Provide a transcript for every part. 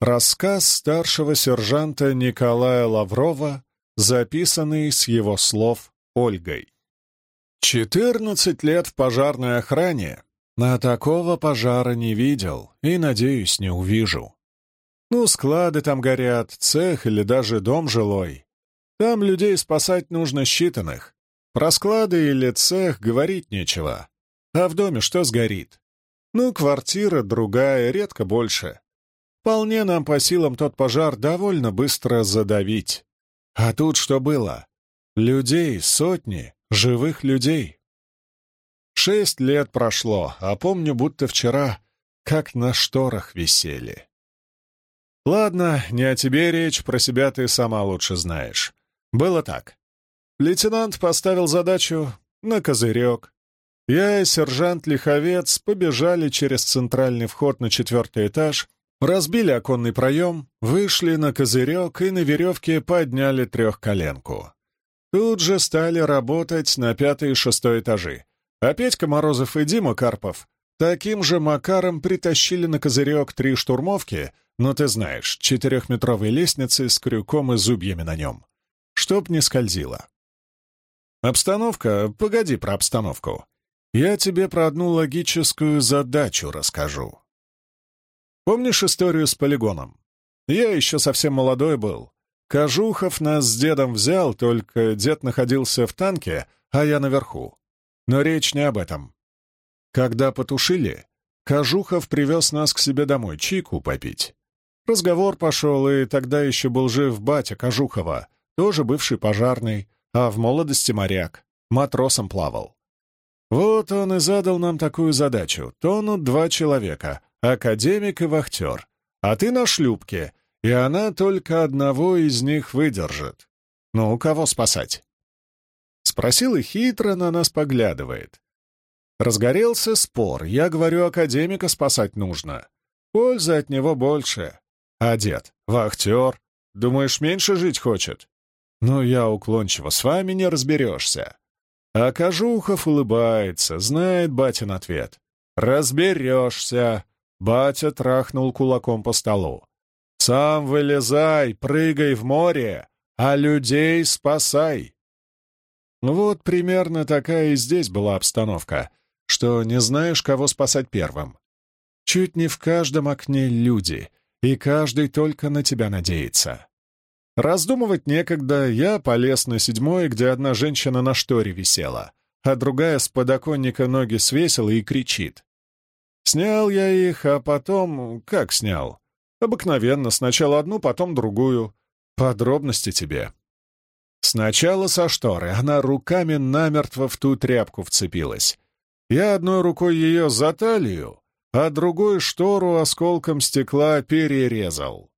Рассказ старшего сержанта Николая Лаврова, записанный с его слов Ольгой. «Четырнадцать лет в пожарной охране. На такого пожара не видел и, надеюсь, не увижу. Ну, склады там горят, цех или даже дом жилой. Там людей спасать нужно считанных. Про склады или цех говорить нечего. А в доме что сгорит? Ну, квартира другая, редко больше. Вполне нам по силам тот пожар довольно быстро задавить. А тут что было? Людей сотни, живых людей. Шесть лет прошло, а помню, будто вчера, как на шторах висели. Ладно, не о тебе речь, про себя ты сама лучше знаешь. Было так. Лейтенант поставил задачу на козырек. Я и сержант Лиховец побежали через центральный вход на четвертый этаж, разбили оконный проем, вышли на козырек и на веревке подняли трехколенку. Тут же стали работать на пятый и шестой этажи. А Петька Морозов и Дима Карпов таким же макаром притащили на козырек три штурмовки, но ты знаешь, четырехметровой лестницы с крюком и зубьями на нем, чтоб не скользило. Обстановка, погоди про обстановку. Я тебе про одну логическую задачу расскажу. Помнишь историю с полигоном? Я еще совсем молодой был. Кожухов нас с дедом взял, только дед находился в танке, а я наверху. Но речь не об этом. Когда потушили, Кожухов привез нас к себе домой чайку попить. Разговор пошел, и тогда еще был жив батя Кожухова, тоже бывший пожарный, а в молодости моряк, матросом плавал. Вот он и задал нам такую задачу. Тонут два человека, академик и вахтер. А ты на шлюпке, и она только одного из них выдержит. Ну, кого спасать? Спросил и хитро на нас поглядывает. Разгорелся спор. Я говорю, академика спасать нужно. Пользы от него больше. А дед, вахтер, думаешь, меньше жить хочет? Но я уклончиво, с вами не разберешься. А Кожухов улыбается, знает батин ответ. «Разберешься!» Батя трахнул кулаком по столу. «Сам вылезай, прыгай в море, а людей спасай!» Вот примерно такая и здесь была обстановка, что не знаешь, кого спасать первым. Чуть не в каждом окне люди, и каждый только на тебя надеется. Раздумывать некогда, я полез на седьмой, где одна женщина на шторе висела, а другая с подоконника ноги свесила и кричит. Снял я их, а потом... Как снял? Обыкновенно, сначала одну, потом другую. Подробности тебе. Сначала со шторы, она руками намертво в ту тряпку вцепилась. Я одной рукой ее за талию, а другой штору осколком стекла перерезал.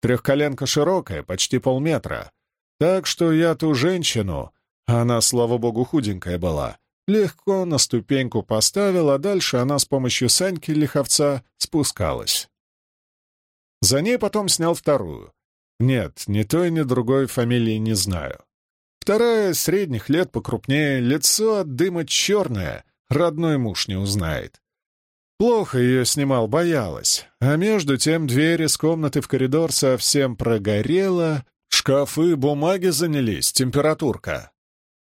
Трехколенка широкая, почти полметра. Так что я ту женщину, она, слава богу, худенькая была, легко на ступеньку поставил, а дальше она с помощью Саньки Лиховца спускалась. За ней потом снял вторую. Нет, ни той, ни другой фамилии не знаю. Вторая средних лет покрупнее, лицо от дыма черное, родной муж не узнает. Плохо ее снимал, боялась. А между тем дверь из комнаты в коридор совсем прогорела, шкафы, бумаги занялись, температурка.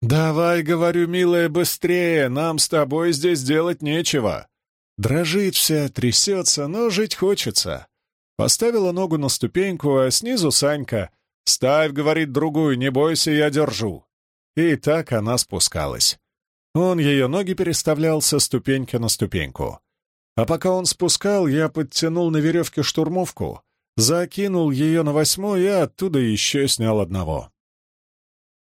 «Давай, — говорю, милая, быстрее, нам с тобой здесь делать нечего». Дрожит вся, трясется, но жить хочется. Поставила ногу на ступеньку, а снизу Санька. «Ставь, — говорит, — другую, не бойся, я держу». И так она спускалась. Он ее ноги переставлял со ступеньки на ступеньку. А пока он спускал, я подтянул на веревке штурмовку, закинул ее на восьмой и оттуда еще снял одного.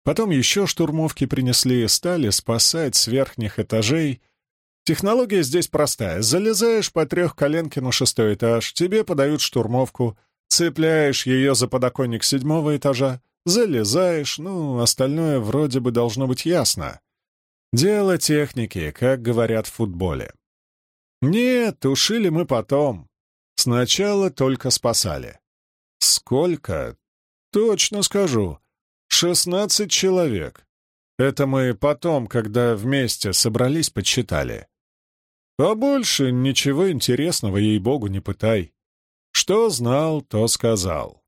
Потом еще штурмовки принесли и стали спасать с верхних этажей. Технология здесь простая. Залезаешь по трех коленке на шестой этаж, тебе подают штурмовку, цепляешь ее за подоконник седьмого этажа, залезаешь, ну, остальное вроде бы должно быть ясно. Дело техники, как говорят в футболе. Нет, тушили мы потом. Сначала только спасали. Сколько? Точно скажу. Шестнадцать человек. Это мы потом, когда вместе собрались, подсчитали. А больше ничего интересного, ей-богу, не пытай. Что знал, то сказал.